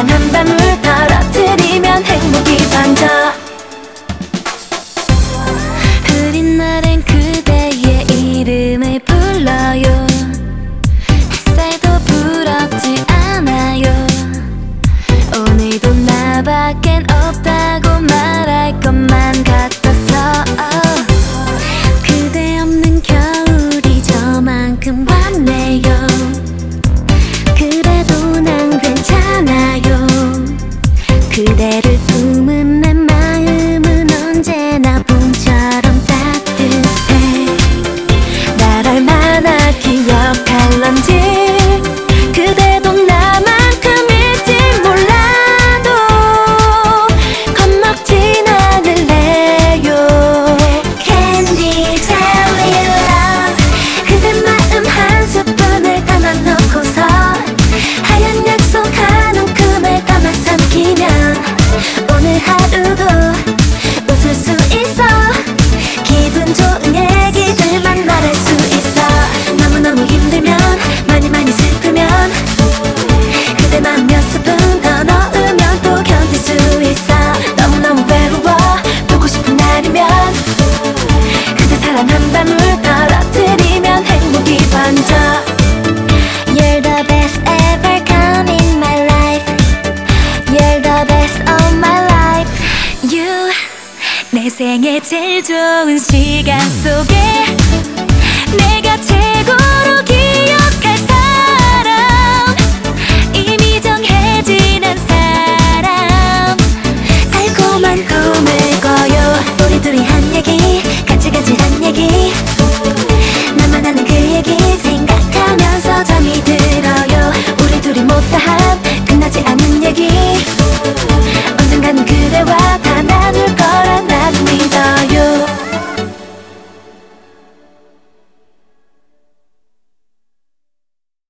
라면 방울 떨어뜨리면 행복 인생의 제일 좋은 시간 속에 내가 최고로 기억할 사람 이미 정해진 한 사람. 달콤한 꿈을 꿔요. 우리둘이 한 얘기 같이 같이 한 얘기. 나만 아는 그 얘기 생각하면서 잠이 들어요. 우리둘이 못다